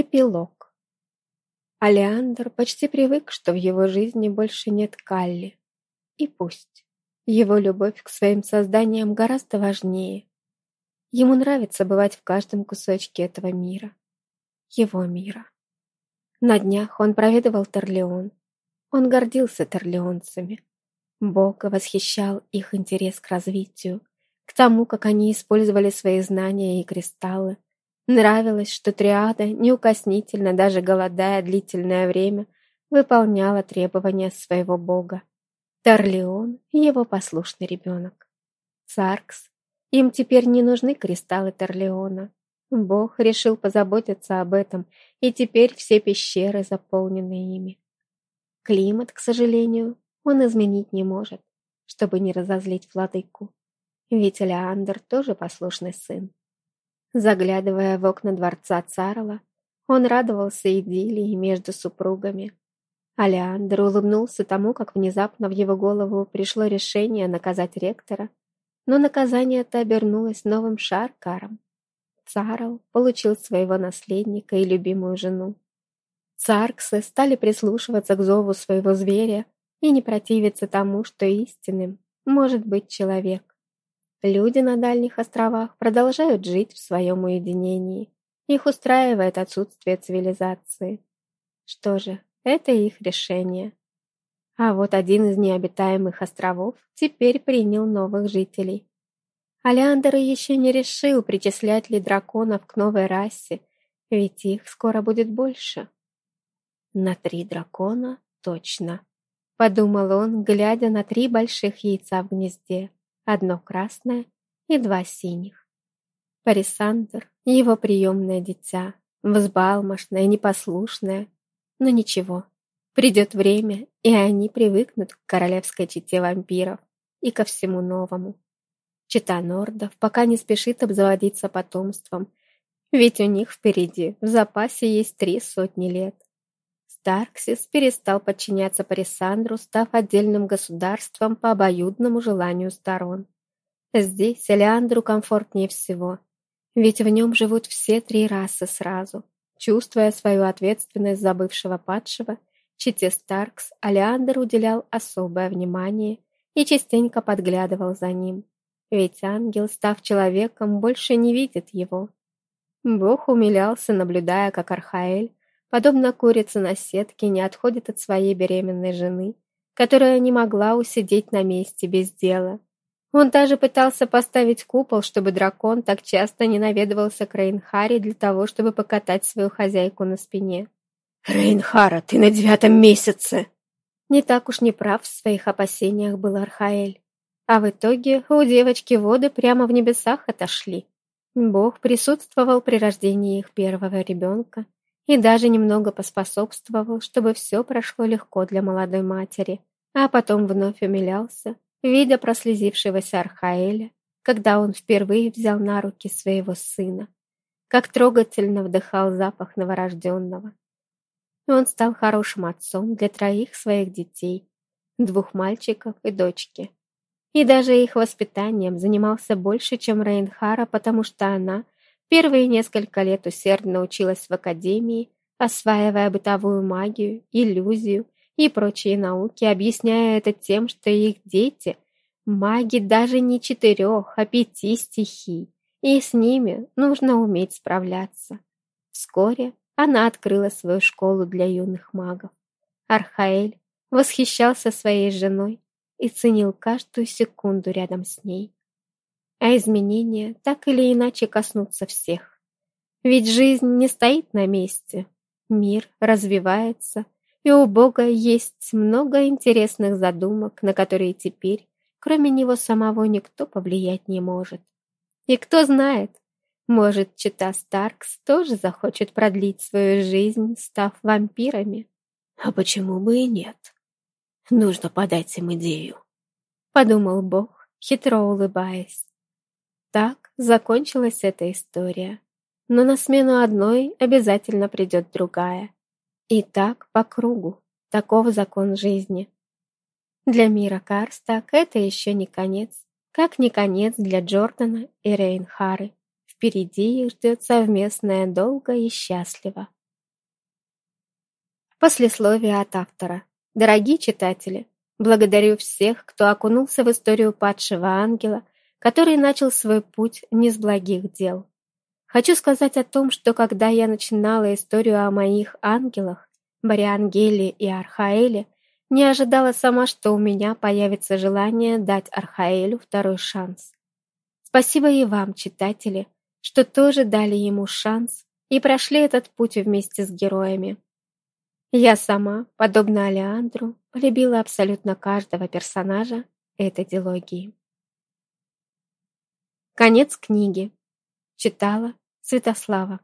Эпилог. Алеандр почти привык, что в его жизни больше нет Калли. И пусть. Его любовь к своим созданиям гораздо важнее. Ему нравится бывать в каждом кусочке этого мира. Его мира. На днях он проведывал Терлеон. Он гордился терлеонцами. Бог восхищал их интерес к развитию, к тому, как они использовали свои знания и кристаллы, Нравилось, что триада, неукоснительно, даже голодая длительное время, выполняла требования своего бога. Торлеон — его послушный ребенок. Царкс. Им теперь не нужны кристаллы Торлеона. Бог решил позаботиться об этом, и теперь все пещеры заполнены ими. Климат, к сожалению, он изменить не может, чтобы не разозлить владыку. Ведь Леандр тоже послушный сын. Заглядывая в окна дворца Царла, он радовался идиллии между супругами. Алеандр улыбнулся тому, как внезапно в его голову пришло решение наказать ректора, но наказание-то обернулось новым шаркаром. Царл получил своего наследника и любимую жену. Царксы стали прислушиваться к зову своего зверя и не противиться тому, что истинным может быть человек. Люди на дальних островах продолжают жить в своем уединении. Их устраивает отсутствие цивилизации. Что же, это их решение. А вот один из необитаемых островов теперь принял новых жителей. Алеандр еще не решил, причислять ли драконов к новой расе, ведь их скоро будет больше. На три дракона точно, подумал он, глядя на три больших яйца в гнезде одно красное и два синих. Парисандр — его приемное дитя, взбалмошное, непослушное, но ничего. Придет время, и они привыкнут к королевской чете вампиров и ко всему новому. Чита Нордов пока не спешит обзаводиться потомством, ведь у них впереди в запасе есть три сотни лет. Старксис перестал подчиняться Парисандру, став отдельным государством по обоюдному желанию сторон. Здесь Элеандру комфортнее всего, ведь в нем живут все три расы сразу. Чувствуя свою ответственность за бывшего падшего, Чите Старкс Алеандр уделял особое внимание и частенько подглядывал за ним, ведь ангел, став человеком, больше не видит его. Бог умилялся, наблюдая, как Архаэль подобно курице на сетке, не отходит от своей беременной жены, которая не могла усидеть на месте без дела. Он даже пытался поставить купол, чтобы дракон так часто не наведывался к Рейнхаре для того, чтобы покатать свою хозяйку на спине. «Рейнхара, ты на девятом месяце!» Не так уж не прав в своих опасениях был Архаэль. А в итоге у девочки воды прямо в небесах отошли. Бог присутствовал при рождении их первого ребенка и даже немного поспособствовал, чтобы все прошло легко для молодой матери, а потом вновь умилялся, видя прослезившегося Архаэля, когда он впервые взял на руки своего сына, как трогательно вдыхал запах новорожденного. Он стал хорошим отцом для троих своих детей, двух мальчиков и дочки. И даже их воспитанием занимался больше, чем Рейнхара, потому что она – Первые несколько лет усердно училась в академии, осваивая бытовую магию, иллюзию и прочие науки, объясняя это тем, что их дети – маги даже не четырех, а пяти стихий, и с ними нужно уметь справляться. Вскоре она открыла свою школу для юных магов. Архаэль восхищался своей женой и ценил каждую секунду рядом с ней. А изменения так или иначе коснутся всех. Ведь жизнь не стоит на месте. Мир развивается, и у Бога есть много интересных задумок, на которые теперь, кроме него самого, никто повлиять не может. И кто знает, может, Чита Старкс тоже захочет продлить свою жизнь, став вампирами. А почему бы и нет? Нужно подать им идею. Подумал Бог, хитро улыбаясь. Так закончилась эта история. Но на смену одной обязательно придет другая. И так по кругу. Таков закон жизни. Для мира Карстак это еще не конец. Как не конец для Джордана и Рейнхары. Впереди их ждет совместное долго и счастливо. Послесловие от автора. Дорогие читатели, благодарю всех, кто окунулся в историю падшего ангела, который начал свой путь не с благих дел. Хочу сказать о том, что когда я начинала историю о моих ангелах, Бариангеле и Архаэле, не ожидала сама, что у меня появится желание дать Архаэлю второй шанс. Спасибо и вам, читатели, что тоже дали ему шанс и прошли этот путь вместе с героями. Я сама, подобно Алеандру, полюбила абсолютно каждого персонажа этой дилогии. Конец книги. Читала Святослава.